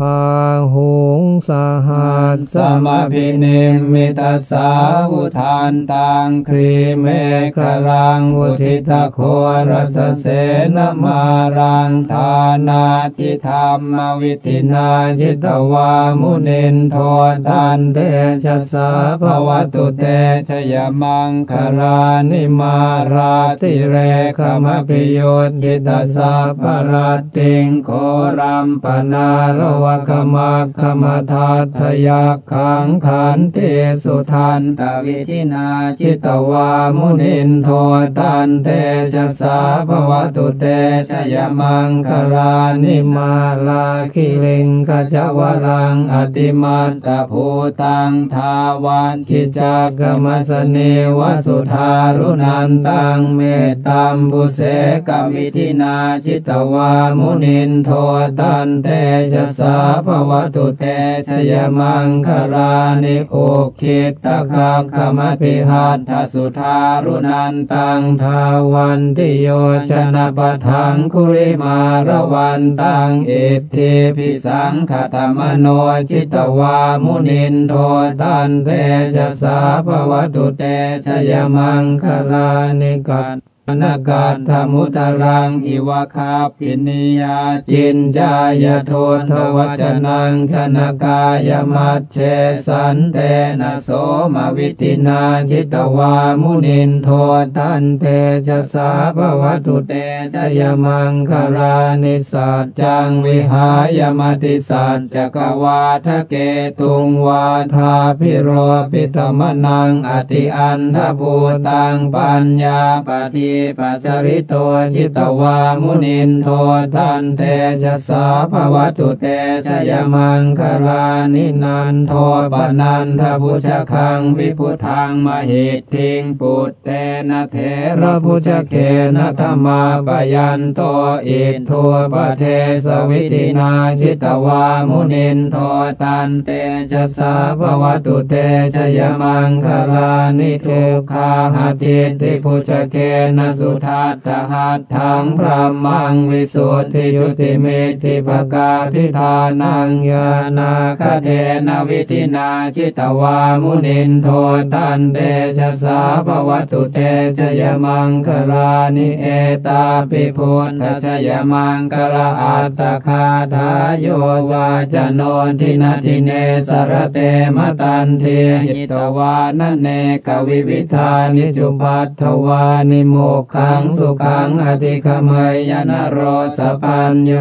พาหุงสหั สสมพินิมมิตาสาวุทานตังครีเมฆรังอุทิตโครสเสนมารังทานาทิธรรมวิธินาจิตวามุนินโทตันเตชะสาภวตุเตชยมังคารานิมาราติเรขมปิโยจิตาสาปรัตติงโครัมปนาลวะขมักขมทัตถยักขังขันเตสุทันตวิธินาจิตวามุนินโทตันเตชะสาภวตุเตชยมังคารานิมาลาคิลิงกจวรังอติมัตตภูตังทาวันคิจักมสเนวสุธารุนันตังเมตตัมบุเสกวิธินาจิตวามุนินโทตันเตชะสาภวตุเตชยมังคารานิโอคิตตะคักขมปิหัตถสุธารุนันตังทาวันติโยชนะปะทังคุริมารวันตังเอติพิสังขตมโนจิตวามุนินโทตันเตชะสาภวตุเตชยมังคลานิกัตวานะ กัฏฐมุทรังอิวะ คัพภินียาจิญจายะ ทุฏฐวจนังชนกายมัชเฌ สันเตนะโสมวิธินา ชิตวามุนินโทตันเตชะสาภวตุเต ชยมังคลานิสัจจังวิหายะมะติสัจจะกะวาทะเกตุงวาทาภิโรปิตะมะนัง อะติอันธะภูตังปัญญาปะทีปะชะลิโต ชิตะวามุนินโทตันเตชะสา ภะวะตุเต ชะยะมังคะลานินันโทปะนันทะภุชะคังวิพุธัง มะหิทธิงปุตเตนะเถระภุชะเคนะ ทะมาปะยันโตอิทธูปะเทสะวิธินา ชิตะวามุนินโทตันเตชะสา ภะวะตุเต ชะยะมังคะลานิทุคคาหะทิฏฐิภุชะเคนะสุทัฏฐะหัตถังพรัหมังวิสุทธิชุติมิทธิพะกาภิธานัง ญาณาคะเทนะ วิธินา ชิตะวามุนินโทตันเตชะสาภวตุเตชยมังคลานิเอตาปิพุทธชยมังคลาอัตตคาทายโยวาจโนทินาทิเนสรเตมตันเทหิตวานเนกวิวิธานิจุปัตถวานิโมกขังสุขังอธิคมยยนโรสปัญโย